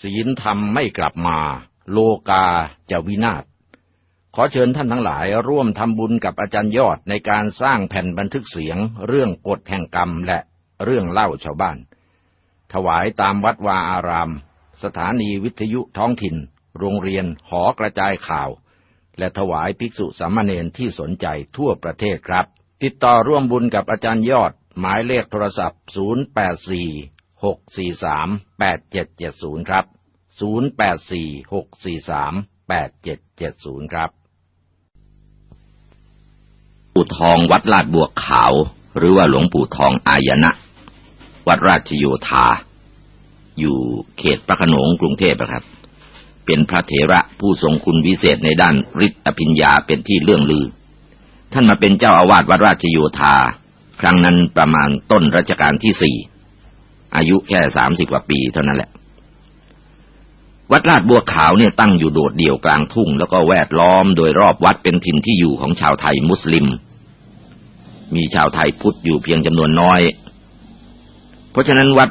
ศีลธรรมไม่กลับมา โลกาจะวินาศ ขอเชิญท่านทั้งหลายร่วมทำบุญกับอาจารย์ยอดในการสร้างแผ่นบันทึกเสียง เรื่องกฎแห่งกรรมและเรื่องเล่าชาวบ้าน ถวายตามวัดวาอาราม สถานีวิทยุท้องถิ่น โรงเรียนหอกระจายข่าว และถวายภิกษุสามเณรที่สนใจทั่วประเทศครับ ติดต่อร่วมบุญกับอาจารย์ยอดหมายเลขโทรศัพท์ 084 0846438770 ครับ 0846438770 ครับ ปู่ทองวัดลาดบวกขาว หรือว่าหลวงปู่ทองอายนะ วัดราชโยธา อยู่เขตพระขนงกรุงเทพนะครับ เป็นพระเถระผู้ทรงคุณวิเศษในด้านฤทธิอภิญญาเป็นที่เลื่องลือ ท่านมาเป็นเจ้าอาวาสวัดราชโยธา ครั้งนั้นประมาณต้นรัชกาลที่สี่ อายุแค่สามสิบกว่าปีเท่านั้นแหละ วัดลาดบัวขาวเนี่ยตั้งอยู่โดดเดี่ยวกลางทุ่ง แล้วก็แวดล้อมโดยรอบวัดเป็นถิ่นที่อยู่ของชาวไทยมุสลิม มีชาวไทยพุทธอยู่เพียงจำนวนน้อย เพราะฉะนั้นวัด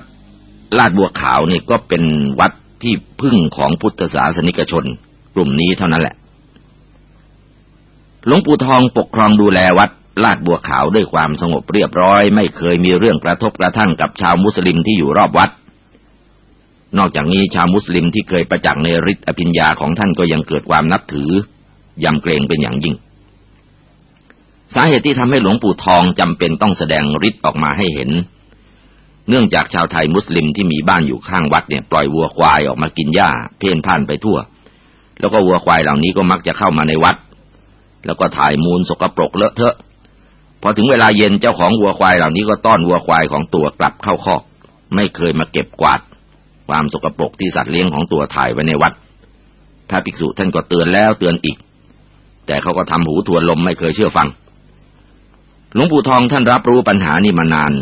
ลาดบัวขาวนี่ก็เป็นวัดที่พึ่งของพุทธศาสนิกชน กลุ่มนี้เท่านั้นแหละหลวงปู่ทองปกครองดูแลวัด ลาดบัวขาวด้วยความสงบเรียบร้อย ไม่เคยมีเรื่องกระทบกระทั่งกับชาวมุสลิมที่อยู่รอบวัด นอกจากนี้ชาวมุสลิมที่เคยประจักษ์ในฤทธิ์อภิญญาของท่านก็ยังเกิดความนับถือยำเกรงเป็นอย่างยิ่ง สาเหตุที่ทำให้หลวงปู่ทองจำเป็นต้องแสดงฤทธิ์ออกมาให้เห็น เนื่องจากชาวไทยมุสลิมที่มีบ้านอยู่ข้างวัดเนี่ยปล่อยวัวควายออกมากินหญ้า เพ่นพ่านไปทั่ว แล้วก็วัวควายเหล่านี้ก็มักจะเข้ามาในวัด แล้วก็ถ่ายมูลสกปรกเลอะเทอะ พอถึงเวลาเย็นเจ้าของวัวควายเหล่านี้ก็ต้อนวัวควายของตัวกลับเข้าคอก ไม่เคยมาเก็บกวาด ความสกปรกที่สัตว์เลี้ยงของตัวถ่ายไว้ในวัด พระภิกษุท่านก็เตือนแล้วเตือนอีก แต่เขาก็ทำหูทวนลมไม่เคยเชื่อฟัง หลวงปู่ทองท่านรับรู้ปัญหานี่มานาน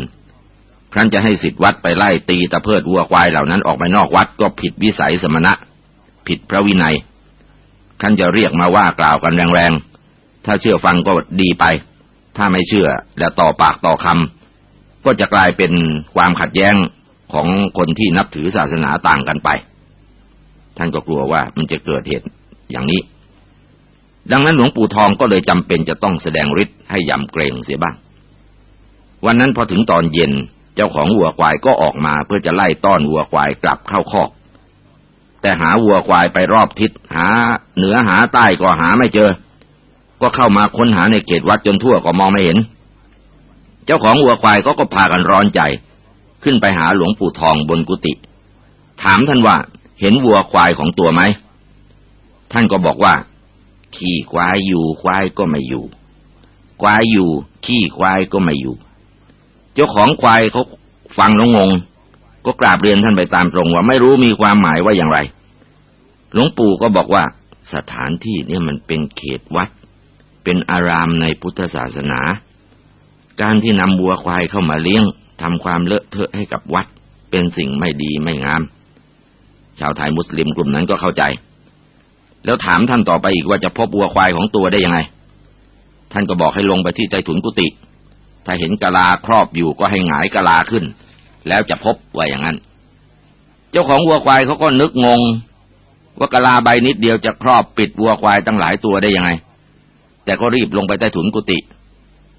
ครั้นจะให้สิทธิวัดไปไล่ตีตะเพิดวัวควายเหล่านั้นออกไปนอกวัดก็ผิดวิสัยสมณะ ผิดพระวินัยครั้นจะเรียกมาว่ากล่าวกันแรงๆ ถ้าเชื่อฟังก็ดีไป ถ้าไม่เชื่อและต่อปากต่อคำก็จะกลายเป็นความขัดแย้งของคนที่นับถือศาสนาต่างกันไป ท่านก็กลัวว่ามันจะเกิดเหตุอย่างนี้ ดังนั้นหลวงปู่ทองก็เลยจำเป็นจะต้องแสดงฤทธิ์ให้ยำเกรงเสียบ้าง วันนั้นพอถึงตอนเย็นเจ้าของวัวควายก็ออกมาเพื่อจะไล่ต้อนวัวควายกลับเข้าคอก แต่หาวัวควายไปรอบทิศหาเหนือหาใต้ก็หาไม่เจอ ก็เข้ามาค้นหาในเขตวัดจนทั่วก็มองไม่เห็น เจ้าของวัวควายก็ก็พากันร้อนใจ ขึ้นไปหาหลวงปู่ทองบนกุฏิถามท่านว่าเห็นวัวควายของตัวไหม ท่านก็บอกว่า ขี้ควายอยู่ควายก็ไม่อยู่ ควายอยู่ ขี้ควายก็ไม่อยู่ เจ้าของควายเขาฟังแล้วงง ก็กราบเรียนท่านไปตามตรงว่าไม่รู้มีความหมายว่าอย่างไร หลวงปู่ก็บอกว่าสถานที่นี่มันเป็นเขตวัด เป็นอารามในพุทธศาสนา การที่นำวัวควายเข้ามาเลี้ยงทำความเลอะเทอะให้กับวัด เป็นสิ่งไม่ดีไม่งาม ชาวไทยมุสลิมกลุ่มนั้นก็เข้าใจ แล้วถามท่านต่อไปอีกว่าจะพบวัวควายของตัวได้ยังไง ท่านก็บอกให้ลงไปที่ใต้ถุนกุฏิถ้าเห็นกะลาครอบอยู่ก็ให้หงายกะลาขึ้น แล้วจะพบว่าอย่างนั้น เจ้าของวัวควายเขาก็นึกงง ว่ากะลาใบนิดเดียวจะครอบปิดวัวควายตั้งหลายตัวได้ยังไง แต่ก็รีบลงไปใต้ถุนกุฏิ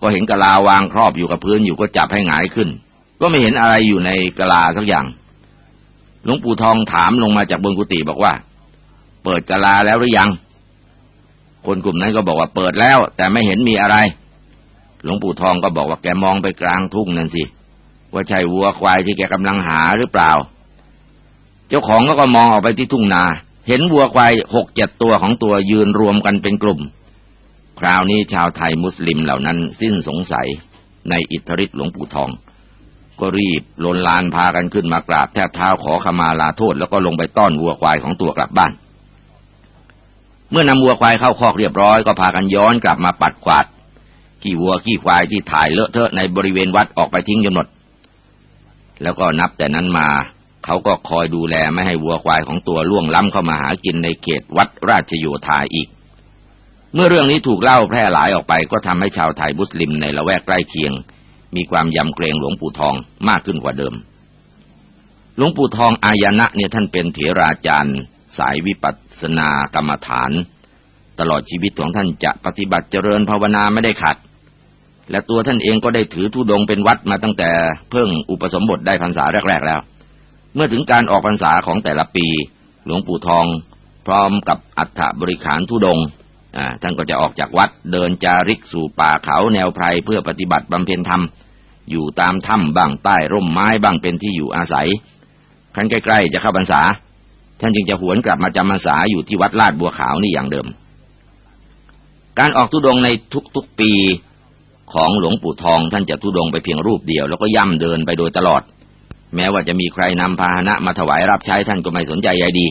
ก็เห็นกะลาวางครอบอยู่กับพื้นอยู่ก็จับให้หงายขึ้น ก็ไม่เห็นอะไรอยู่ในกะลาสักอย่างหลวงปู่ทองถามลงมาจากบนกุฏิบอกว่า เปิดกะลาแล้วหรือยัง คนกลุ่มนั้นก็บอกว่าเปิดแล้ว แต่ไม่เห็นมีอะไร หลวงปู่ทองก็บอกว่าแกมองไปกลางทุ่งนั่นสิว่าใช่วัวควายที่แกกำลังหาหรือเปล่า เจ้าของก็ก็มองออกไปที่ทุ่งนา เห็นวัวควายหกเจ็ดตัวของตัวยืนรวมกันเป็นกลุ่ม คราวนี้ชาวไทยมุสลิมเหล่านั้นสิ้นสงสัยในอิทธิฤทธิ์หลวงปู่ทอง ก็รีบลนลานพากันขึ้นมากราบแทบเท้าขอขมาลาโทษ แล้วก็ลงไปต้อนวัวควายของตัวกลับบ้าน เมื่อนำวัวควายเข้าคอกเรียบร้อยก็พากันย้อนกลับมาปัดกวาดขี้วัวขี้ควายที่ถ่ายเลอะเทอะในบริเวณวัดออกไปทิ้งจนหมดแล้วก็นับแต่นั้นมาเขาก็คอยดูแลไม่ให้วัวควายของตัวล่วงล้ำเข้ามาหากินในเขตวัดราชโยธาอีก เมื่อเรื่องนี้ถูกเล่าแพร่หลายออกไป ก็ทำให้ชาวไทยมุสลิมในละแวกใกล้เคียง มีความยำเกรงหลวงปู่ทองมากขึ้นกว่าเดิม หลวงปู่ทองอายนะเนี่ยท่านเป็นเถราจารย์ สายวิปัสสนากรรมฐาน ตลอดชีวิตของท่านจะปฏิบัติเจริญภาวนาไม่ได้ขัด และตัวท่านเองก็ได้ถือธุดงเป็นวัดมาตั้งแต่เพิ่งอุปสมบทได้พรรษาแรกๆแล้ว เมื่อถึงการออกพรรษาของแต่ละปี หลวงปู่ทอง พร้อมกับอัฐบริขารธุดง ท่านก็จะออกจากวัดเดินจาริกสู่ป่าเขาแนวไพรเพื่อปฏิบัติบำเพ็ญธรรม อยู่ตามถ้ำบ้างใต้ร่มไม้บ้างเป็นที่อยู่อาศัยคันใกล้ๆจะเข้าพรรษา ท่านจึงจะหวนกลับมาจำพรรษาอยู่ที่วัดลาดบัวขาวนี่อย่างเดิม การออกทุดงในทุกๆปีของหลวงปู่ทองท่านจะทุดงไปเพียงรูปเดียว แล้วก็ย่ำเดินไปโดยตลอด แม้ว่าจะมีใครนำพาหนะมาถวายรับใช้ท่านก็ไม่สนใจใยดี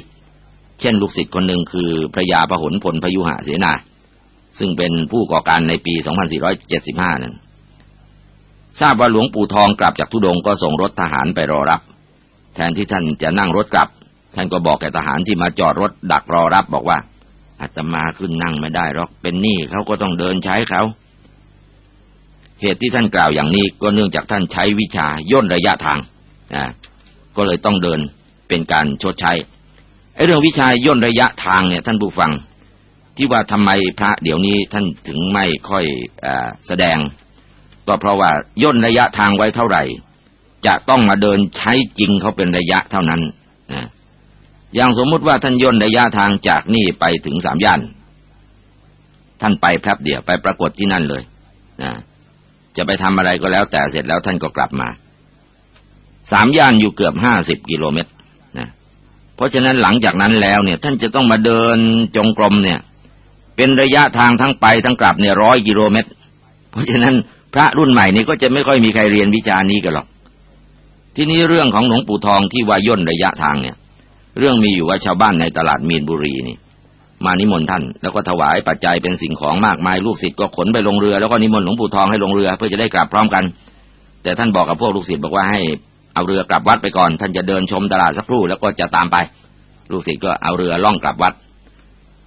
เช่นลูกศิษย์คนหนึ่งคือพระยาพหลพลพยุหะเสนา ซึ่งเป็นผู้ก่อการในปี 2475 นั้นทราบว่าหลวงปู่ทองกลับจากทุดงก็ส่งรถทหารไปรอรับ แทนที่ท่านจะนั่งรถกลับ ท่านก็บอกแก่ทหารที่มาจอดรถดักรอรับบอกว่าอาตมาขึ้นนั่งไม่ได้หรอกเป็นหนี้เขาก็ต้องเดินใช้เขาเหตุที่ท่านกล่าวอย่างนี้ก็เนื่องจากท่านใช้วิชาย่นระยะทางนะก็เลยต้องเดินเป็นการชดใช้ เรื่องวิชาย่นระยะทางเนี่ยท่านผู้ฟัง ที่ว่าทำไมพระเดี๋ยวนี้ท่านถึงไม่ค่อยอแสดง ก็เพราะว่าย่นระยะทางไว้เท่าไหร่ จะต้องมาเดินใช้จริงเขาเป็นระยะเท่านั้นนะอย่างสมมุติว่าท่านย่นระยะทางจากนี่ไปถึงสามย่านท่านไปแป๊บเดียวไปปรากฏที่นั่นเลยนะจะไปทำอะไรก็แล้วแต่เสร็จแล้วท่านก็กลับมา สามย่านอยู่เกือบห้าสิบกิโลเมตร ราะฉะนั้นหลังจากนั้นแล้วเนี่ย ท่านจะต้องมาเดินจงกรมเนี่ย เป็นระยะทางทั้งไปทั้งกลับเนี่ยร้อยกิโลเมตร เพราะฉะนั้นพระรุ่นใหม่นี่ก็จะไม่ค่อยมีใครเรียนวิชานี้กันหรอก ที่นี้เรื่องของหลวงปู่ทองที่ว่าย่นระยะทางเนี่ย เรื่องมีอยู่ว่าชาวบ้านในตลาดมีนบุรีนี่ มานิมนต์ท่านแล้วก็ถวายปัจจัยเป็นสิ่งของมากมายลูกศิษย์ก็ขนไปลงเรือแล้วก็นิมนต์หลวงปู่ทองให้ลงเรือ เพื่อจะได้กลับพร้อมกัน แต่ท่านบอกกับพวกลูกศิษย์บอกว่าให้ เอาเรือกลับวัดไปก่อน ท่านจะเดินชมตลาดสักครู่แล้วก็จะตามไป ลูกศิษย์ก็เอาเรือล่องกลับวัด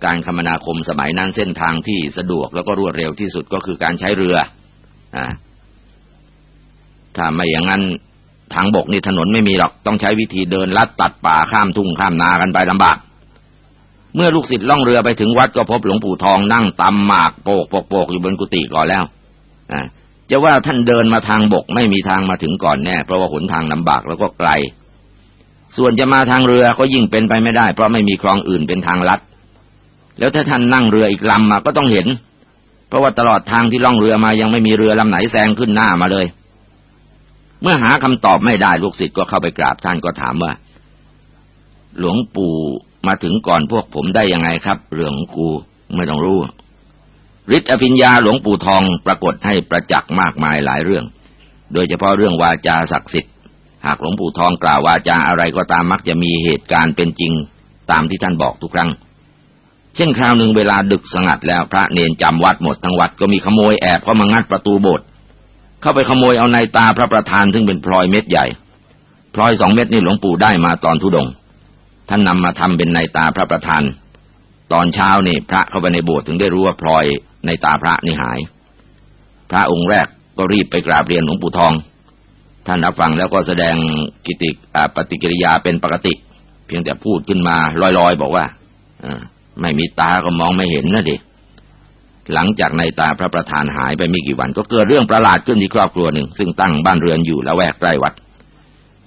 การคมนาคมสมัยนั้นเส้นทางที่สะดวกแล้วก็รวดเร็วที่สุดก็คือการใช้เรืออ่าถ้าไม่อย่างนั้นทางบกนี่ถนนไม่มีหรอกต้องใช้วิธีเดินลัดตัดป่าข้ามทุ่งข้ามนากันไปลำบาก เมื่อลูกศิษย์ล่องเรือไปถึงวัดก็พบหลวงปู่ทองนั่งตำหมากโปกโปกโปกอยู่บนกุฏิก่อนแล้ว จะว่าท่านเดินมาทางบกไม่มีทางมาถึงก่อนแน่ เพราะว่าหนทางลำบากแล้วก็ไกล ส่วนจะมาทางเรือก็ยิ่งเป็นไปไม่ได้ เพราะไม่มีคลองอื่นเป็นทางลัด แล้วถ้าท่านนั่งเรืออีกลำมาก็ต้องเห็น เพราะว่าตลอดทางที่ล่องเรือมายังไม่มีเรือลำไหนแซงขึ้นหน้ามาเลย เมื่อหาคำตอบไม่ได้ลูกศิษย์ก็เข้าไปกราบท่านก็ถามว่า หลวงปู่มาถึงก่อนพวกผมได้ยังไงครับ เรื่องกูไม่ต้องรู้ ฤทธิอภิญญาหลวงปู่ทองปรากฏให้ประจักษ์มากมายหลายเรื่อง โดยเฉพาะเรื่องวาจาศักดิ์สิทธิ์ หากหลวงปู่ทองกล่าววาจาอะไรก็ตามมักจะมีเหตุการณ์เป็นจริง ตามที่ท่านบอกทุกครั้ง เช่นคราวหนึ่งเวลาดึกสงัดแล้วพระเนนจำวัดหมดทั้งวัดก็มีขโมยแอบเข้ามางัดประตูโบสถ์เข้าไปขโมยเอาในตาพระประธานซึ่งเป็นพลอยเม็ดใหญ่พลอยสองเม็ดนี่หลวงปู่ได้มาตอนทุดง ท่านนำมาทำเป็นในตาพระประธาน ตอนเช้านี่พระเข้าไปในโบสถ์ถึงได้รู้ว่าพลอย ในตาพระนี่หาย พระองค์แรกก็รีบไปกราบเรียนหลวงปู่ทอง ท่านรับฟังแล้วก็แสดงกิติปฏิกิริยาเป็นปกติ เพียงแต่พูดขึ้นมาลอยๆ บอกว่าอไม่มีตาก็มองไม่เห็นนะดิหลังจากในตาพระประธานหายไปไม่กี่วัน ก็เกิดเรื่องประหลาดขึ้นที่ครอบครัวหนึ่ง ซึ่งตั้งบ้านเรือนอยู่ละแวกใกล้วัด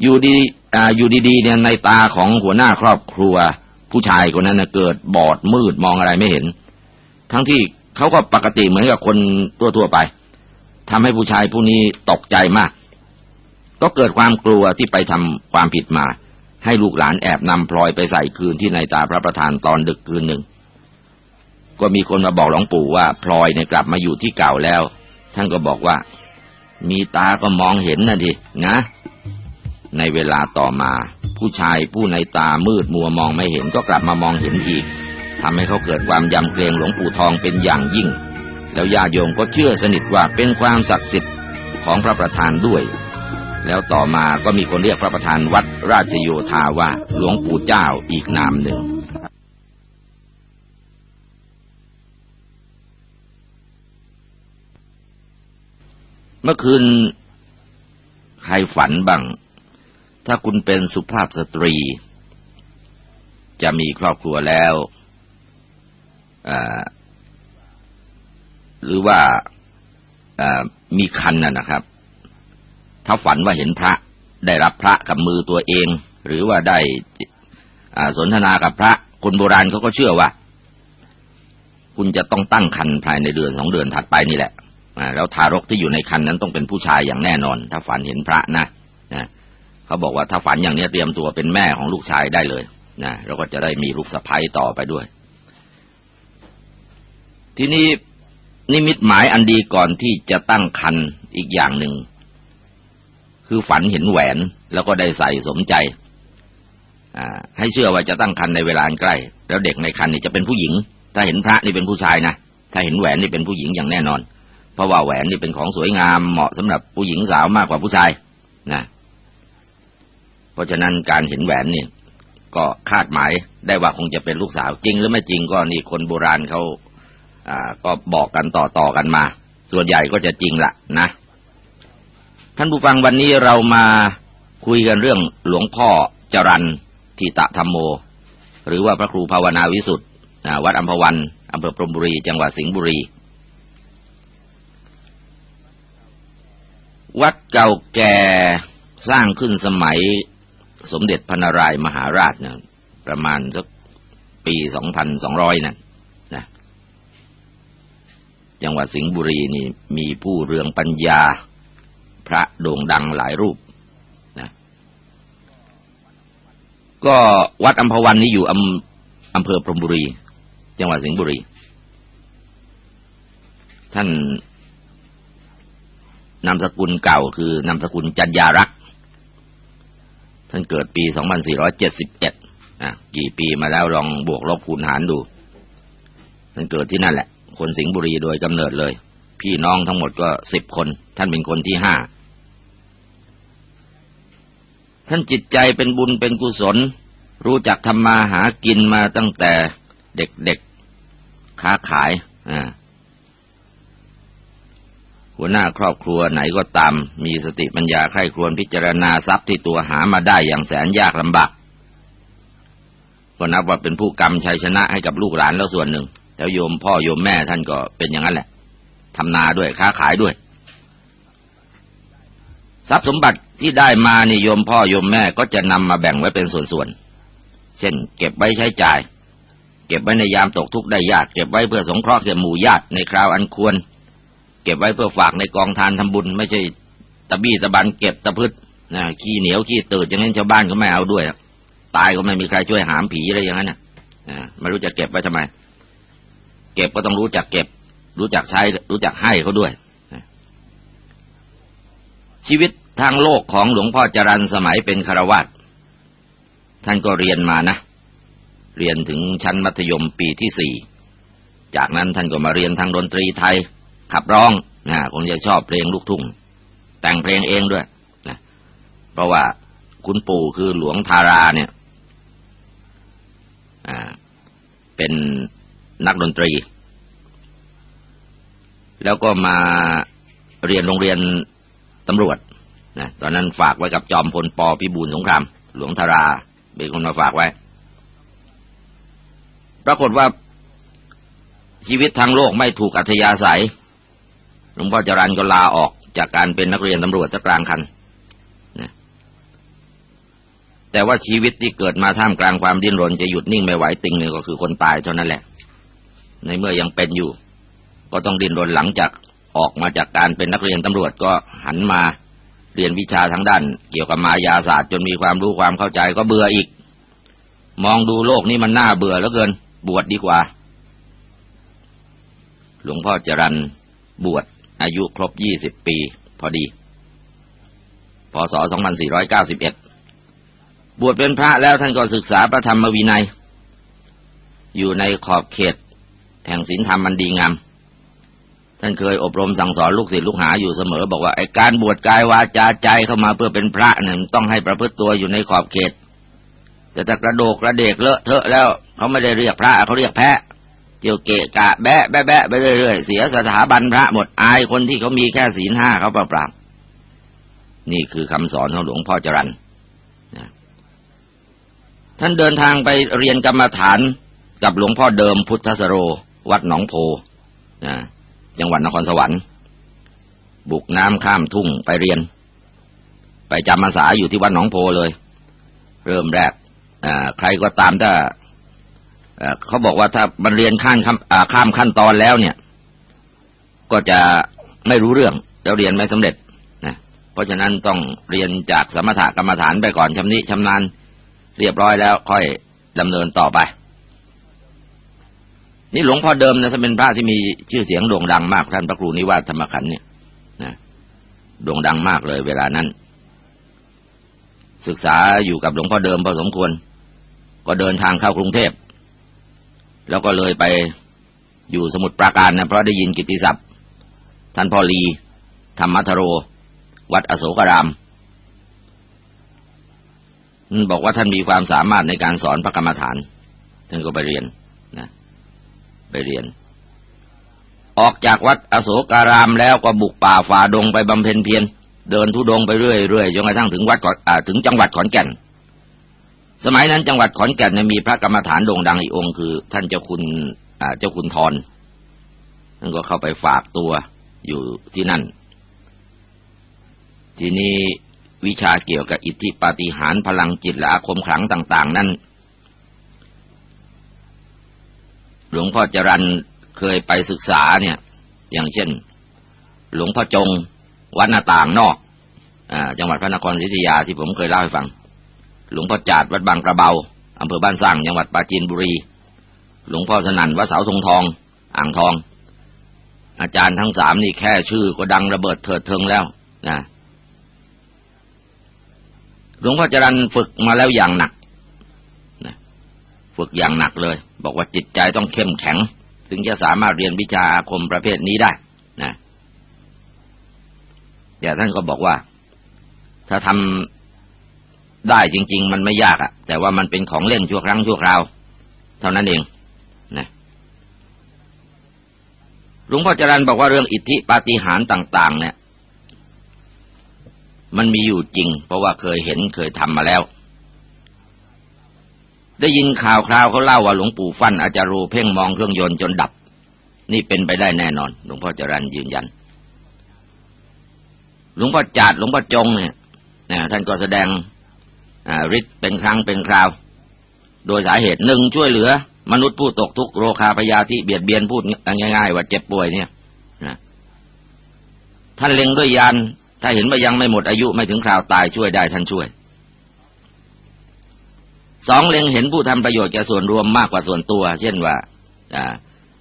อยู่ดีออยู่ดีๆเนี่ยในตาของหัวหน้าครอบครัว ผู้ชายคนนั้นเกิดบอดมืดมองอะไรไม่เห็น ทั้งที่ เขาก็ปกติเหมือนกับคนทั่วๆไปทำให้ผู้ชายผู้นี้ตกใจมาก ก็เกิดความกลัวที่ไปทำความผิดมา ให้ลูกหลานแอบนำพลอยไปใส่คืนที่ในตาพระประธานตอนดึกคืนหนึ่ง ก็มีคนมาบอกหลวงปู่ว่าพลอยเนี่ยกลับมาอยู่ที่เก่าแล้ว ท่านก็บอกว่า มีตาก็มองเห็นนะทีนะ ในเวลาต่อมา ผู้ชายผู้ในตามืดมัวมองไม่เห็นก็กลับมามองเห็นอีก ทำให้เขาเกิดความยำเกรงหลวงปู่ทองเป็นอย่างยิ่ง แล้วญาโยมก็เชื่อสนิทว่าเป็นความศักดิ์สิทธิ์ของพระประธานด้วย แล้วต่อมาก็มีคนเรียกพระประธานวัดราชโยธาว่าหลวงปู่เจ้าอีกนามหนึ่งเมื่อคืนใครฝันบ้าง ถ้าคุณเป็นสุภาพสตรี จะมีครอบครัวแล้ว หรือว่ามีคันน่ะนะครับ ถ้าฝันว่าเห็นพระได้รับพระกับมือตัวเอง หรือว่าได้สนทนากับพระคนโบราณเขาก็เชื่อว่า คุณจะต้องตั้งคันภายในเดือนสองเดือนถัดไปนี่แหละแล้วทารกที่อยู่ในคันนั้นต้องเป็นผู้ชายอย่างแน่นอน ถ้าฝันเห็นพระนะนะเขาบอกว่าถ้าฝันอย่างนี้เตรียมตัวเป็นแม่ของลูกชายได้เลยนะแล้วก็จะได้มีลูกสะใภ้ต่อไปด้วย ทีนี้นิมิตหมายอันดีก่อนที่จะตั้งคันอีกอย่างหนึ่ง คือฝันเห็นแหวนแล้วก็ได้ใส่สมใจให้เชื่อว่าจะตั้งคันในเวลาใกล้ แล้วเด็กในคันนี่จะเป็นผู้หญิง ถ้าเห็นพระนี่เป็นผู้ชายนะถ้าเห็นแหวนนี่เป็นผู้หญิงอย่างแน่นอน เพราะว่าแหวนนี่เป็นของสวยงามเหมาะสำหรับผู้หญิงสาวมากกว่าผู้ชายนะเพราะฉะนั้นการเห็นแหวนนี่ก็คาดหมายได้ว่าคงจะเป็นลูกสาวจริงหรือไม่จริงก็นี่คนโบราณเขา ก็บอกกันต่อต่อกันมา ส่วนใหญ่ก็จะจริงละนะ ท่านผู้ฟังวันนี้เรามาคุยกันเรื่องหลวงพ่อจรันทิตะธรรมโม หรือว่าพระครูภาวนาวิสุทธ์วัดอัมพวันอำเภอพรมบุรี จังหวัดสิงห์บุรี วัดเก่าแก่สร้างขึ้นสมัยสมเด็จพระนารายมหาราชเนี่ยประมาณสักปีสองพันสองร้อยนั่น จังหวัดสิงห์บุรีนี่มีผู้เรืองปัญญา พระโด่งดังหลายรูปนะก็วัดอัมพวันนี้อยู่อำอำเภอพรมบุรี จังหวัดสิงห์บุรี ท่านนามสกุลเก่าคือนามสกุลจันยารักษ์ท่านเกิดปี 2471อะกี่ปีมาแล้วลองบวกลบคูณหารดู ท่านเกิดที่นั่นแหละ คนสิงห์บุรีโดยกำเนิดเลย พี่น้องทั้งหมดก็สิบคน ท่านเป็นคนที่ห้าท่านจิตใจเป็นบุญเป็นกุศล รู้จักทำมาหากินมาตั้งแต่เด็กๆค้าขายอ่าหัวหน้าครอบครัวไหนก็ตาม มีสติปัญญาใคร่ครวญพิจารณาทรัพย์ที่ตัวหามาได้อย่างแสนยากลำบากก็นับว่าเป็นผู้กรรมชัยชนะให้กับลูกหลานแล้วส่วนหนึ่ง แล้วโยมพ่อโยมแม่ท่านก็เป็นอย่างนั้นแหละทำนาด้วยค้าขายด้วย ทรัพย์สมบัติที่ได้มานี่โยมพ่อโยมแม่ก็จะนำมาแบ่งไว้เป็นส่วนๆ เช่น เก็บไว้ใช้จ่าย เก็บไว้ในยามตกทุกข์ได้ยาก เก็บไว้เพื่อสงเคราะห์แก่หมู่ญาติในคราวอันควร เก็บไว้เพื่อฝากในกองทานทำบุญ ไม่ใช่ตะบี้ตะบันเก็บตะพืชนะขี้เหนียวขี้ตืดอย่างนั้นชาวบ้านก็ไม่เอาด้วยตายก็ไม่มีใครช่วยหามผีอะไรอย่างนั้นนะไม่รู้จะเก็บไว้ทำไม เก็บก็ต้องรู้จักเก็บ รู้จักใช้ รู้จักให้เขาด้วย ชีวิตทางโลกของหลวงพ่อจรันสมัยเป็นคารวาสท่านก็เรียนมานะ เรียนถึงชั้นมัธยมปีที่สี่ จากนั้นท่านก็มาเรียนทางดนตรีไทย ขับร้องนะคงจะชอบเพลงลูกทุ่ง แต่งเพลงเองด้วยนะเพราะว่าคุณปู่คือหลวงทาราเนี่ยเป็น นักดนตรี แล้วก็มาเรียนโรงเรียนตำรวจนะตอนนั้นฝากไว้กับจอมพลปพิบูลสงคราม หลวงทาราเป็นคนมาฝากไว้ ปรากฏว่าชีวิตทางโลกไม่ถูกอัธยาศัยหลวงพ่อจรันก็ลาออกจากการเป็นนักเรียนตำรวจจะกลางคันนะแต่ว่าชีวิตที่เกิดมาท่ามกลางความดิ้นรนจะหยุดนิ่งไม่ไหวติงหนึ่งก็คือคนตายเท่านั้นแหละ ในเมื่อยังเป็นอยู่ ก็ต้องดิ้นรนหลังจากออกมาจากการเป็นนักเรียนตำรวจก็หันมาเรียนวิชาทั้งด้าน เกี่ยวกับมายาศาสตร์จนมีความรู้ความเข้าใจก็เบื่ออีก มองดูโลกนี้มันน่าเบื่อแล้วเกิน บวชดีกว่า หลวงพ่อจรันบวชอายุครบยี่สิบปี พอดี พศ 2491 บวชเป็นพระแล้วท่านก็ศึกษาพระธรรมวินัย อยู่ในขอบเขต แห่งศีลธรรมมันดีงาม ท่านเคยอบรมสั่งสอนลูกศิษย์ลูกหาอยู่เสมอ บอกว่าไอ้การบวชกายวาจาใจเข้ามาเพื่อเป็นพระเนี่ยต้องให้ประพฤติตัวอยู่ในขอบเขต แต่ถ้ากระโดกกระเดกเลอะเทอะแล้วเขาไม่ได้เรียกพระเขาเรียกแพะเกี่ยวเกะกะแบะแบะแบะไปเรื่อยๆเสียสถาบันพระหมดอายคนที่เขามีแค่ศีลห้าเขาเปล่าๆนี่คือคำสอนของหลวงพ่อจรันท่านเดินทางไปเรียนกรรมฐานกับหลวงพ่อเดิมพุทธสโร วัดหนองโพจังหวัดนครสวรรค์ บุกน้ำข้ามทุ่งไปเรียน ไปจำพรรษาอยู่ที่วัดหนองโพเลย เริ่มแรกใครก็ตามถ้าเขาบอกว่าถ้ามันเรียนข้ามข้ามขั้นตอนแล้วเนี่ย ก็จะไม่รู้เรื่องแล้วเรียนไม่สำเร็จนะเพราะฉะนั้นต้องเรียนจากสมถกรรมฐานไปก่อนชำนิชำนาญเรียบร้อยแล้วค่อยดำเนินต่อไป นี่หลวงพ่อเดิมนะท่านเป็นพระที่มีชื่อเสียงโด่งดังมากท่านพระครูนิวาสธรรมขันเนี่ยนะโด่งดังมากเลย เวลานั้น ศึกษาอยู่กับหลวงพ่อเดิมพอสมควร ก็เดินทางเข้ากรุงเทพ แล้วก็เลยไปอยู่สมุทรปราการนะเพราะได้ยินกิติศัพท์ ท่านพ่อลีธรรมัทโร วัดอโศการามบอกว่าท่านมีความสามารถในการสอนพระกรรมฐานท่านก็ไปเรียนนะ ไปเรียน ออกจากวัดอโศการามแล้วก็บุกป่าฝ่าดงไปบำเพ็ญเพียรเดินทุดงไปเรื่อยๆจนกระทั่งถึงวัดถึงจังหวัดขอนแก่น สมัยนั้นจังหวัดขอนแก่นมีพระกรรมฐานโด่งดังอีกองค์คือ ท่านเจ้าคุณเจ้าคุณทรท่านก็เข้าไปฝากตัวอยู่ที่นั่น ทีนี้วิชาเกี่ยวกับอิทธิปาฏิหาริย์พลังจิตและอาคมขลังต่าง ๆ นั้น หลวงพ่อจรันเคยไปศึกษาเนี่ย อย่างเช่น หลวงพ่อจง วัดหน้าต่างนอกอจังหวัดพระนครศรีอยุธยาที่ผมเคยเล่าให้ฟัง หลวงพ่อจาดวัดบางกระเบาอำเภอบ้านสร้างจังหวัดปราจีนบุรี หลวงพ่อสนั่นวัดเสาธงทอง อ่างทอง อาจารย์ทั้งสามนี่แค่ชื่อก็ดังระเบิดเถิดเทิงแล้วนะหลวงพ่อจรันฝึกมาแล้วอย่างหนักนะฝึกอย่างหนักเลย บอกว่าจิตใจต้องเข้มแข็ง ถึงจะสามารถเรียนวิชาอาคมประเภทนี้ได้นะแต่ท่านก็บอกว่า ถ้าทำได้จริง ๆ มันไม่ยากอะแต่ว่ามันเป็นของเล่นชั่วครั้งชั่วคราว เท่านั้นเองนะหลวงพ่อจรันบอกว่าเรื่องอิทธิปาฏิหาริย์ต่าง ๆ เนี่ย มันมีอยู่จริง เพราะว่าเคยเห็นเคยทำมาแล้ว ได้ยินข่าวคราวเขาเล่าว่าหลวงปู่ฟั่นอาจารย์เพ่งมองเครื่องยนต์จนดับ นี่เป็นไปได้แน่นอน หลวงพ่อจรันยืนยัน หลวงพ่อจาดหลวงพ่อจงเนี่ยท่านก็แสดงฤทธิ์เป็นครั้งเป็นคราว โดยสาเหตุหนึ่งช่วยเหลือ มนุษย์ผู้ตกทุกข์โรคาพยาธิเบียดเบียนพูดง่ายๆว่าเจ็บป่วยเนี่ยนะท่านเล็งด้วยยานถ้าเห็นว่ายังไม่หมดอายุไม่ถึงคราวตายช่วยได้ท่านช่วย สองเล็งเห็นผู้ทำประโยชน์แก่ส่วนรวมมากกว่าส่วนตัว เช่นว่า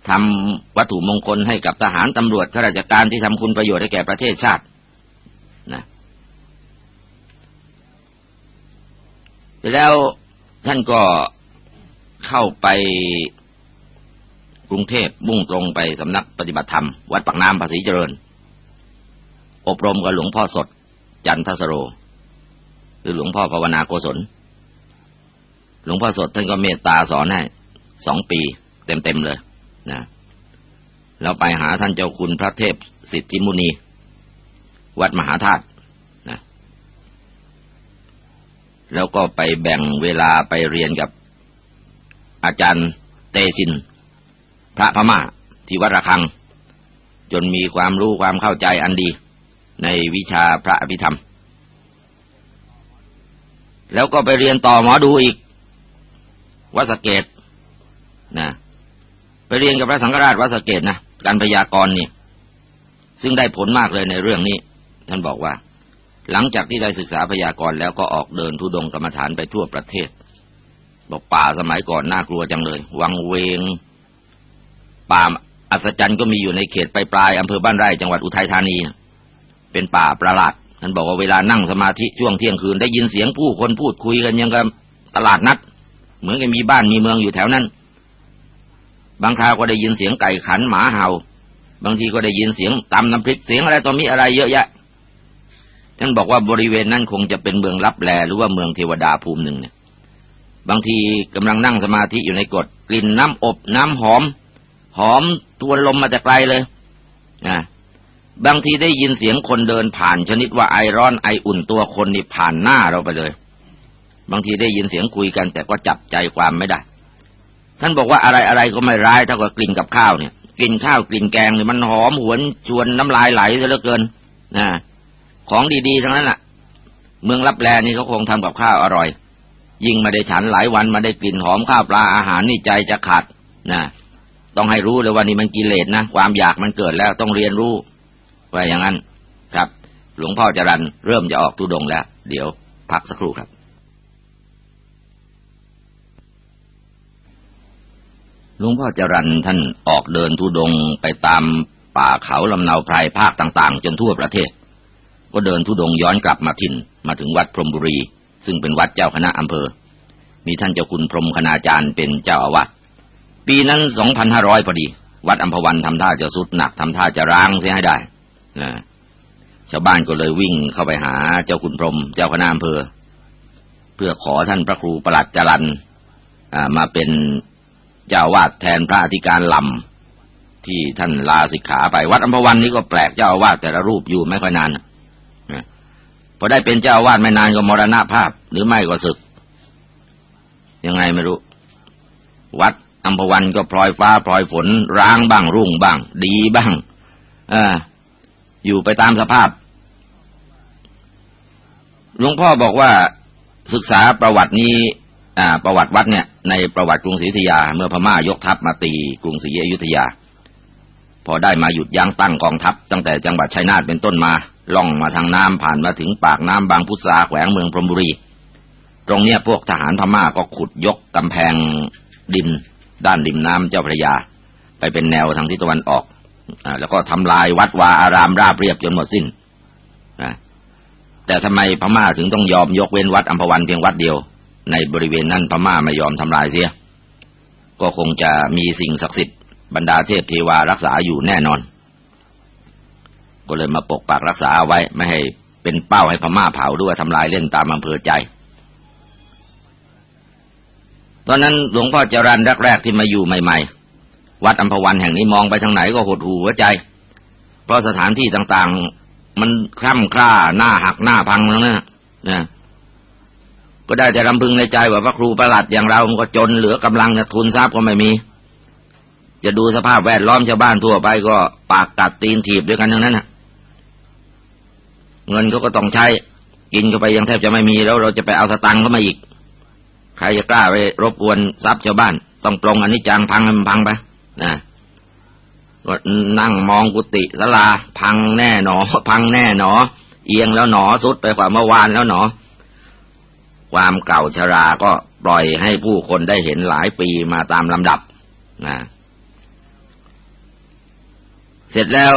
ทำวัตถุมงคลให้กับทหารตำรวจข้าราชการที่ทำคุณประโยชน์ให้แก่ประเทศชาตินะแล้วท่านก็เข้าไปกรุงเทพมุ่งตรงไปสำนักปฏิบัติธรรม วัดปากน้ำภาษีเจริญ อบรมกับหลวงพ่อสด จันทสโร หรือหลวงพ่อภาวนาโกศล หลวงพ่อสดท่านก็เมตตาสอนให้สองปี เต็มๆเลยนะเราไปหาท่านเจ้าคุณพระเทพสิทธิมุนี วัดมหาธาตุนะแล้วก็ไปแบ่งเวลาไปเรียนกับอาจารย์เตชิน พระพม่าที่วัดระฆัง จนมีความรู้ความเข้าใจอันดี ในวิชาพระอภิธรรม แล้วก็ไปเรียนต่อหมอดูอีก วัดสเกตนะไปเรียนกับพระสังฆราชวัดสเกตนะการพยากรณ์นี่ซึ่งได้ผลมากเลยในเรื่องนี้ ท่านบอกว่า หลังจากที่ได้ศึกษาพยากรณ์แล้วก็ออกเดินทุดงกรรมฐานไปทั่วประเทศ บอกป่าสมัยก่อนน่ากลัวจังเลย วังเวง ป่าอัศจรรย์ก็มีอยู่ในเขตปลายอำเภอบ้านไร่จังหวัดอุทัยธานี เป็นป่าประหลาดท่านบอกว่าเวลานั่งสมาธิช่วงเที่ยงคืนได้ยินเสียงผู้คนพูดคุยกันยังกับตลาดนัด เหมือนกับมีบ้านมีเมืองอยู่แถวนั้น บางคราวก็ได้ยินเสียงไก่ขันหมาเห่า บางทีก็ได้ยินเสียงตำน้ำพริกเสียงอะไรต่อมีอะไรเยอะแยะท่านบอกว่าบริเวณนั้นคงจะเป็นเมืองลับแลหรือว่าเมืองเทวดาภูมิหนึ่งเนี่ย บางทีกำลังนั่งสมาธิอยู่ในกฎกลิ่นน้ำอบน้ำหอม หอมทวนลมมาแต่ไกลเลยนะบางทีได้ยินเสียงคนเดินผ่านชนิดว่าไอร้อนไออุ่นตัวคนนี่ผ่านหน้าเราไปเลย บางทีได้ยินเสียงคุยกัน แต่ก็จับใจความไม่ได้ ท่านบอกว่าอะไรอะไรก็ไม่ร้ายเท่ากับกลิ่นกับข้าวเนี่ยกลิ่นข้าวกลิ่นแกงเนี่ยมันหอมหวนชวนน้ำลายไหลซะเหลือเกินนะของดีๆทั้งนั้นแหละเมืองรับแลนี่เขาคงทำกับข้าวอร่อย ยิ่งมาได้ฉันหลายวันมาได้กลิ่นหอมข้าวปลาอาหารนี่ใจจะขาดนะต้องให้รู้เลยว่านี่มันกิเลสนะความอยากมันเกิดแล้วต้องเรียนรู้ว่าอย่างนั้นครับ หลวงพ่อจรันเริ่มจะออกทุดงแล้ว เดี๋ยวพักสักครู่ครับ หลวงพ่อจรันท่านออกเดินทุดงไปตามป่าเขาลำเนาไพรภาคต่าง ๆ จนทั่วประเทศ ก็เดินทุดงย้อนกลับมาถิ่นมาถึงวัดพรมบุรี ซึ่งเป็นวัดเจ้าคณะอำเภอ มีท่านเจ้าคุณพรมคณาจารย์เป็นเจ้าอาวาสปีนั้นสองพันห้าร้อยพอดี วัดอัมพวันทำท่าจะสุดหนักทำท่าจะร้างเสียให้ได้นะชาวบ้านก็เลยวิ่งเข้าไปหาเจ้าคุณพรม เจ้าคณะอำเภอ เพื่อขอท่านพระครูประหลัดจรันมาเป็น เจ้าวาดแทนพระอธิการลำที่ท่านลาสิกขาไปวัดอัมพวันนี้ก็แปลกเจ้าวาดแต่ละรูปอยู่ไม่ค่อยนานพอได้เป็นเจ้าวาดไม่นานก็มรณภาพ หรือไม่ก็ศึก ยังไงไม่รู้ วัดอัมพวันก็พลอยฟ้าพลอยฝน ร้างบ้างรุ่งบ้าง ดีบ้างออยู่ไปตามสภาพหลวงพ่อบอกว่าศึกษาประวัตินี้ประวัติวัดเนี่ย ในประวัติกรุงศรีอยุธยา เมื่อพม่ายกทัพมาตีกรุงศรีอยุธยา พอได้มาหยุดยั้งตั้งกองทัพ ตั้งแต่จังหวัดชัยนาทเป็นต้นมาล่องมาทางน้ำผ่านมาถึงปากน้ำบางพุทราแขวงเมืองพรมบุรี ตรงเนี้ยพวกทหารพม่าก็ขุดยกกำแพงดิน ด้านริมน้ำเจ้าพระยา ไปเป็นแนวทางทิศตะวันออกอแล้วก็ทำลายวัดวาอารามราบเรียบจนหมดสิ้นแต่ทำไมพม่าถึงต้องยอมยกเว้นวัดอัมพวันเพียงวัดเดียว ในบริเวณนั้นพม่าไม่ยอมทำลายเสีย ก็คงจะมีสิ่งศักดิ์สิทธิ์บรรดาเทพเทวารักษาอยู่แน่นอน ก็เลยมาปกปักรักษาไว้ไม่ให้เป็นเป้าให้พม่าเผาด้วยทำลายเล่นตามอำเภอใจ ตอนนั้นหลวงพ่อจรันแรกๆที่มาอยู่ใหม่ ๆ วัดอัมพวันแห่งนี้มองไปทางไหนก็หดหูหัวใจ เพราะสถานที่ต่างๆ มันคร่ำคร่าหน้าหักหน้าพังทั้งนั้นนะ ก็ได้แต่รำพึงในใจว่าพระครูประหลัดอย่างเราก็จนเหลือกำลังทุนทรัพย์ก็ไม่มี จะดูสภาพแวดล้อมชาวบ้านทั่วไปก็ปากกัดตีนถีบด้วยกันทั้งนั้นนะเงินเขาก็ต้องใช้ กินเข้าไปยังแทบจะไม่มีแล้วเราจะไปเอาสตังค์เข้ามาอีก ใครจะกล้าไปรบกวนทรัพย์ชาวบ้าน ต้องปลงอันนี้จังพังมันพังไปนะก็นั่งมองกุฏิสลา พังแน่หนอ พังแน่หนอ เอียงแล้วหนอสุดไปกว่าเมื่อวานแล้วหนอ ความเก่าชราก็ปล่อยให้ผู้คนได้เห็นหลายปีมาตามลำดับนะเสร็จแล้ว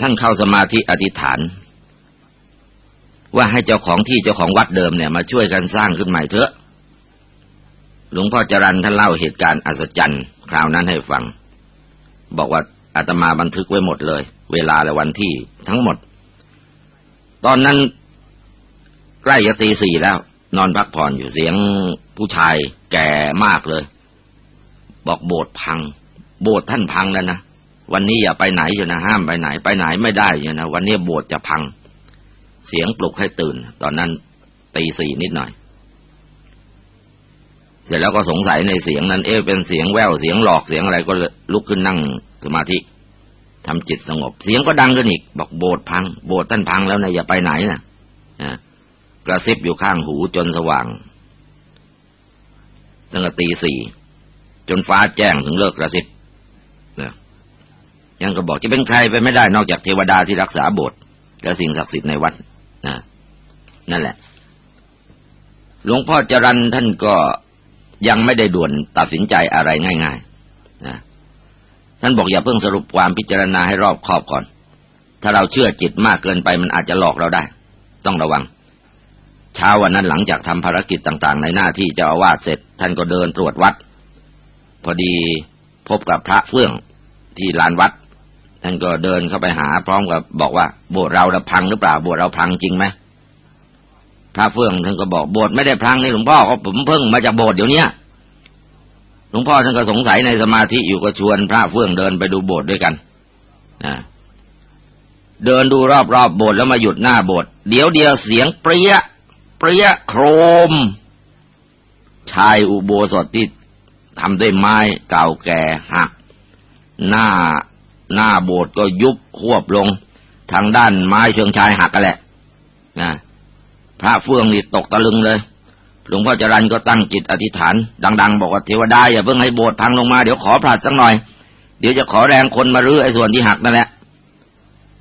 ท่านเข้าสมาธิอธิษฐาน ว่าให้เจ้าของที่เจ้าของวัดเดิมเนี่ยมาช่วยกันสร้างขึ้นใหม่เถอะ หลวงพ่อจรันท่านเล่าเหตุการณ์อัศจรรย์คราวนั้นให้ฟัง บอกว่าอาตมาบันทึกไว้หมดเลย เวลาและวันที่ทั้งหมด ตอนนั้น ใกล้จะตีสี่แล้ว นอนพักผ่อนอยู่เสียงผู้ชายแก่มากเลย บอกโบสถ์พัง โบสถ์ท่านพังแล้วนะวันนี้อย่าไปไหนอยู่นะห้ามไปไหน ไปไหนไม่ได้อยู่นะวันนี้โบสถ์จะพัง เสียงปลุกให้ตื่น ตอนนั้นตีสี่นิดหน่อย เสร็จแล้วก็สงสัยในเสียงนั้น เอ๊ะเป็นเสียงแววเสียงหลอกเสียงอะไรก็ลุกขึ้นนั่งสมาธิทำจิตสงบ เสียงก็ดังขึ้นอีก บอกโบสถ์พัง โบสถ์ท่านพังแล้วนะอย่าไปไหนนะ กระซิบอยู่ข้างหูจนสว่างตั้งแต่ตีสี่จนฟ้าแจ้งถึงเลิกกระซิบนะยังก็บอกจะเป็นใครไปไม่ได้นอกจากเทวดาที่รักษาโบสถ์และสิ่งศักดิ์สิทธิ์ในวัดนะนั่นแหละ หลวงพ่อจรันท่านก็ยังไม่ได้ด่วนตัดสินใจอะไรง่ายๆนะท่านบอกอย่าเพิ่งสรุปความพิจารณาให้รอบคอบก่อน ถ้าเราเชื่อจิตมากเกินไปมันอาจจะหลอกเราได้ ต้องระวัง เช้าวันนั้นหลังจากทำภารกิจต่างๆ ในหน้าที่เจ้าอาวาสเสร็จ ท่านก็เดินตรวจวัด พอดีพบกับพระเฟื่องที่ลานวัด ท่านก็เดินเข้าไปหา พร้อมกับบอกว่าโบสถ์เราพังหรือเปล่าโบสถ์เราพังจริงไหมพระเฟื่องท่านก็บอกโบสถ์ไม่ได้พังนี่หลวงพ่อก็ผมเพิ่งมาจากโบสถ์เดี๋ยวนี้หลวงพ่อท่านก็สงสัยในสมาธิอยู่ก็ชวนพระเฟื่องเดินไปดูโบสถ์ด้วยกันเดินดูรอบๆโบสถ์แล้วมาหยุดหน้าโบสถ์เดี๋ยวเดียวเสียงเปรี้ย เปรี้ยโครม ชายอุโบสถที่ทำด้วยไม้เก่าแก่หัก หน้าหน้าโบสถ์ก็ยุบควบลง ทางด้านไม้เชิงชายหักกันแหละนะพระเฟื่องนี่ตกตะลึงเลย หลวงพ่อจรันก็ตั้งจิตอธิษฐาน ดัง ๆ บอกว่าเทวดาอย่าเพิ่งให้โบสถ์พังลงมา เดี๋ยวขอผลัดสักหน่อย เดี๋ยวจะขอแรงคนมารื้อไอ้ส่วนที่หักนั่นแหละ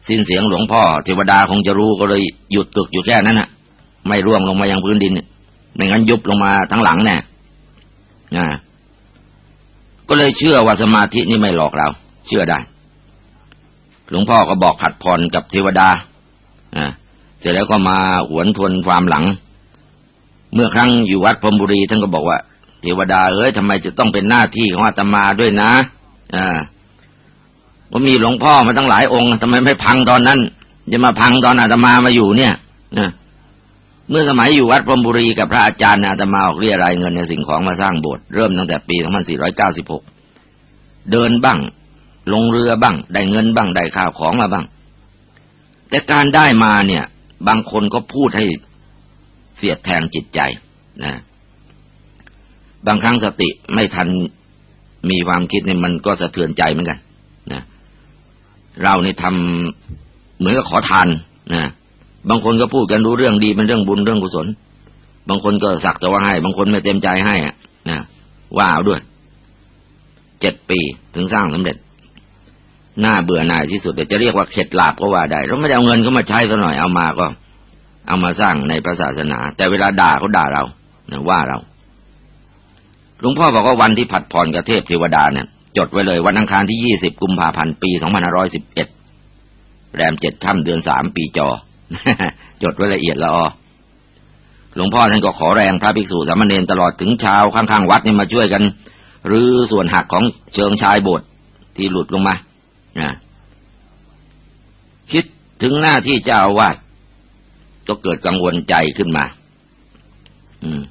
สิ้นเสียงหลวงพ่อเทวดาคงจะรู้ก็เลยหยุดกึกอยู่แค่นั้นน่ะ ไม่ร่วงลงมายังพื้นดินไม่งั้นยุบลงมาทั้งหลังแน่นะก็เลยเชื่อว่าสมาธินี่ไม่หลอกเรา เชื่อได้ หลวงพ่อก็บอกผัดผ่อนกับเทวดาอ่าเสร็จแล้วก็มาหวนทวนความหลัง เมื่อครั้งอยู่วัดพรมบุรีท่านก็บอกว่า เทวดาเอ้ยทำไมจะต้องเป็นหน้าที่ของอาตมาด้วยนะอ่าว่ามีหลวงพ่อมาตั้งหลายองค์ทำไมไม่พังตอนนั้น จะมาพังตอนอาตมามาอยู่เนี่ยนะ เมื่อสมัยอยู่วัดพรมบุรีกับพระอาจารย์อาตมาออกเรียรายเงินในสิ่งของมาสร้างโบสถ์เริ่มตั้งแต่ปี 2496 เดินบ้าง ลงเรือบ้าง ได้เงินบ้าง ได้ข้าวของมาบ้าง แต่การได้มาเนี่ย บางคนก็พูดให้เสียดแทงจิตใจนะบางครั้งสติไม่ทันมีความคิดเนี่ยมันก็สะเทือนใจเหมือนกันนะเราเนี่ทำเหมือนกับขอทานนะ บางคนก็พูดกันรู้เรื่องดีเป็นเรื่องบุญเรื่องกุศล บางคนก็สักแต่ว่าให้ บางคนไม่เต็มใจให้อะนะว่าเอาด้วยเจ็ดปีถึงสร้างสำเร็จหน้าเบื่อหน่ายที่สุดจะเรียกว่าเข็ดหลาบก็ว่าได้เราไม่ได้เอาเงินเขามาใช้ซะหน่อยเอามาก็ เอามาสร้างในพระศาสนา แต่เวลาด่าเขาด่าเรานะว่าเราหลวงพ่อบอกว่าวันที่ผัดผ่อนกับเทพเทวดาเนี่ยจดไว้เลยวันอังคารที่ยี่สิบกุมภาพันธ์ปีสองพันห้าร้อยสิบเอ็ดแรมเจ็ดค่ำเดือนสามปีจอ จดไว้ละเอียดละออหลวงพ่อท่านก็ขอแรงพระภิกษุสามเณรตลอดถึงชาวข้างๆวัดนี่มาช่วยกันหรือส่วนหักของเชิงชายโบสถ์ที่หลุดลงมาคิดถึงหน้าที่เจ้าวาดก็เกิดกังวลใจขึ้นมา อืม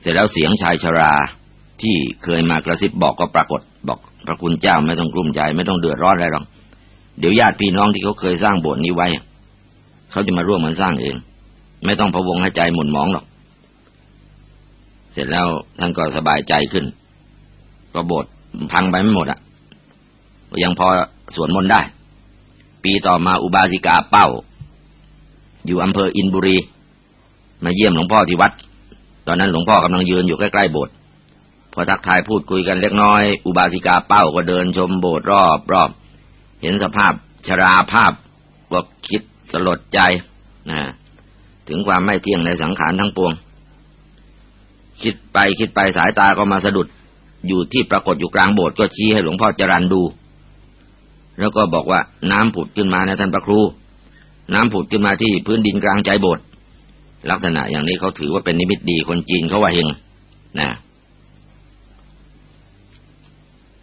เสร็จแล้วเสียงชายชราที่เคยมากระซิบบอกก็ปรากฏ บอกพระคุณเจ้าไม่ต้องกลุ้มใจ ไม่ต้องเดือดร้อนอะไรหรอกเดี๋ยวญาติพี่น้องที่เขาเคยสร้างโบสถ์นี้ไว้ เขาจะมาร่วมมันสร้างเอง ไม่ต้องพะวงให้ใจหมุนหมองหรอก เสร็จแล้วท่านก็สบายใจขึ้น ก็โบสถ์พังไปไม่หมดอะ่ะยังพอสวนมนต์ได้ ปีต่อมาอุบาสิกาเป้า อยู่อำเภออินบุรี มาเยี่ยมหลวงพ่อที่วัด ตอนนั้นหลวงพ่อกำลังยืนอยู่ใกล้ๆโบสถ์พอทักทายพูดคุยกันเล็กน้อย อุบาสิกาเป้าก็เดินชมโบสถ์รอบรอบ เห็นสภาพชราภาพก็คิด สลดใจนะถึงความไม่เที่ยงในสังขารทั้งปวง คิดไปคิดไปสายตาก็มาสะดุด อยู่ที่ปรากฏอยู่กลางโบสถ์ก็ชี้ให้หลวงพ่อจรันดู แล้วก็บอกว่าน้ำผุดขึ้นมานะท่านพระครู น้ำผุดขึ้นมาที่พื้นดินกลางใจโบสถ์ลักษณะอย่างนี้เขาถือว่าเป็นนิมิตดีคนจีนเขาว่าเฮงนะ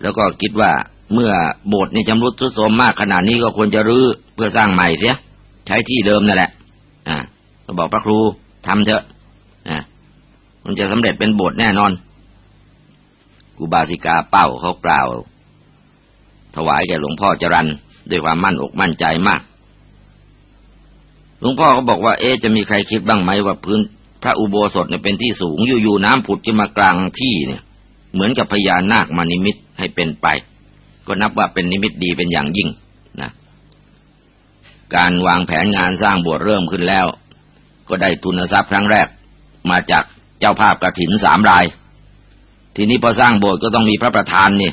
แล้วก็คิดว่าเมื่อโบสถ์นี่ชำรุดทรุดโทรมมากขนาดนี้ก็ควรจะรื้อเพื่อสร้างใหม่เสีย ใช้ที่เดิมนั่นแหละ อ่าก็บอกพระครูทำเถอะอ่ามันจะสำเร็จเป็นโบสถ์แน่นอนกูบาสิกาเป้าเขากล่าว ถวายแก่หลวงพ่อจรันด้วยความมั่นอกมั่นใจมาก หลวงพ่อเขาบอกว่าเอ๊จะมีใครคิดบ้างไหมว่าพื้นพระอุโบสถเนี่ยเป็นที่สูงอยู่ๆน้ำผุดขึ้นมากลางที่เนี่ย เหมือนกับพญานาคมานิมิตให้เป็นไป ก็นับว่าเป็นนิมิตดีเป็นอย่างยิ่ง การวางแผนงานสร้างโบสถ์เริ่มขึ้นแล้ว ก็ได้ทุนทรัพย์ครั้งแรก มาจากเจ้าภาพกระถินสามราย ทีนี้พอสร้างโบสถ์ก็ต้องมีพระประธานนี่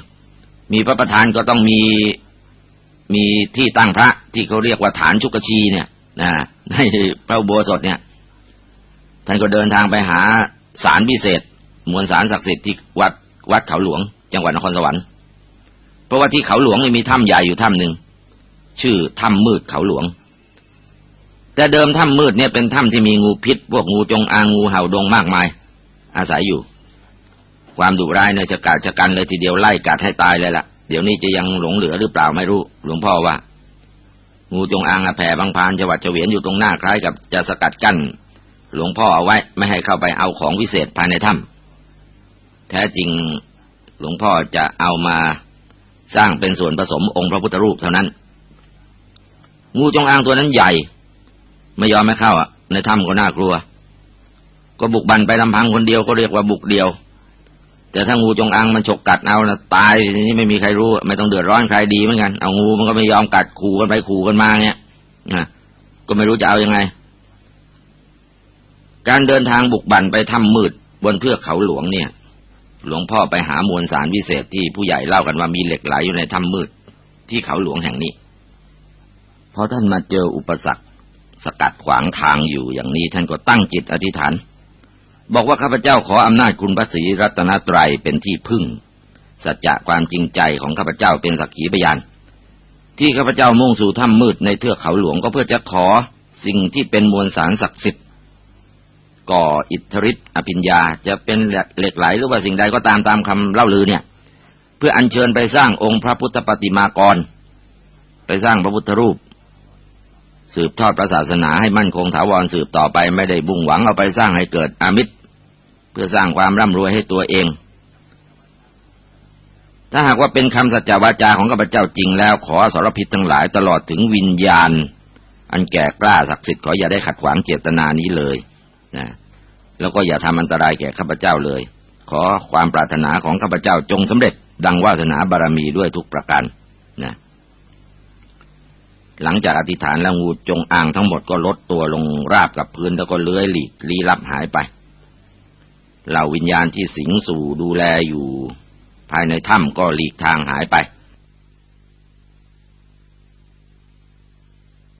มีพระประธานก็ต้องมีมีที่ตั้งพระที่เขาเรียกว่าฐานชุกชีเนี่ยนะในพระโบสถเนี่ย ท่านก็เดินทางไปหาสารพิเศษ มวลสารศักดิ์สิทธิ์ที่วัดวัดเขาหลวง จังหวัดนครสวรรค์เพราะว่าที่เขาหลวงมีถ้ำใหญ่อยู่ถ้ำหนึ่ง ชื่อถ้ำมืดเขาหลวง แต่เดิมถ้ำมืดเนี่ยเป็นถ้ำที่มีงูพิษ พวกงูจงอางงูเห่าดงมากมาย อาศัยอยู่ ความดุร้ายในจะกาดชะกันเลยทีเดียวไล่กัดให้ตายเลยละ่ะ เดี๋ยวนี้จะยังหลงเหลือหรือเปล่าไม่รู้ หลวงพ่อว่า งูจงอางแผ่บางพานจังหวัดเฉวียนอยู่ตรงหน้าคล้ายกับจะสกัดกั้นหลวงพ่อเอาไว้ไม่ให้เข้าไปเอาของวิเศษภายในถ้ำแท้จริงหลวงพ่อจะเอามาสร้างเป็นส่วนผสมองค์พระพุทธรูปเท่านั้น งูจงอางตัวนั้นใหญ่ ไม่ยอมไม่เข้าอะ ในถ้ำก็น่ากลัว ก็บุกบันไปลำพังคนเดียวก็เรียกว่าบุกเดียว แต่ถ้างูจงอางมันฉกกัดเอานะตายทีนี้ไม่มีใครรู้ ไม่ต้องเดือดร้อนใครดีเหมือนกัน เอางูมันก็ไม่ยอมกัดขู่กันไปขู่กันมาเงี้ยนะก็ไม่รู้จะเอาอยัางไง การเดินทางบุกบันไปถ้ำมืด บนเทือกเขาหลวงเนี่ย หลวงพ่อไปหามวลสารวิเศษที่ผู้ใหญ่เล่ากันว่ามีเหล็กไหลอยู่ในถ้ำมืด ที่เขาหลวงแห่งนี้ พอท่านมาเจออุปสรรค สกัดขวางทางอยู่อย่างนี้ท่านก็ตั้งจิตอธิษฐาน บอกว่าข้าพเจ้าขออำนาจคุณพระศรีรัตนตรัยเป็นที่พึ่ง สัจจะความจริงใจของข้าพเจ้าเป็นสักขีพยาน ที่ข้าพเจ้ามุ่งสู่ถ้ำมืดในเทือกเขาหลวงก็เพื่อจะขอสิ่งที่เป็นมวลสารศักดิ์สิทธิ์ก่ออิทธิฤทธิ์อภิญญาจะเป็นเหล็กไหลหรือว่าสิ่งใดก็ตามตามคำเล่าลือเนี่ย เพื่ออัญเชิญไปสร้างองค์พระพุทธปฏิมากร ไปสร้างพระพุทธรูป สืบทอดพระศาสนาให้มั่นคงถาวรสืบต่อไปไม่ได้บุ่งหวังเอาไปสร้างให้เกิดอามิตร เพื่อสร้างความร่ำรวยให้ตัวเอง ถ้าหากว่าเป็นคำสัจจวาจาของข้าพเจ้าจริงแล้ว ขอสารพิษทั้งหลายตลอดถึงวิญญาณ อันแก่กล้าศักดิ์สิทธิ์ขออย่าได้ขัดขวางเจตนานี้เลยนะแล้วก็อย่าทำอันตรายแก่ข้าพเจ้าเลย ขอความปรารถนาของข้าพเจ้าจงสำเร็จดังวาสนาบารมีด้วยทุกประการนะ หลังจากอธิษฐานแล้วงูจงอางทั้งหมดก็ลดตัวลงราบกับพื้นแล้วก็เลื้อยหลีกลี้ลับหายไป เหล่าวิญญาณที่สิงสู่ดูแลอยู่ ภายในถ้ำก็หลีกทางหายไป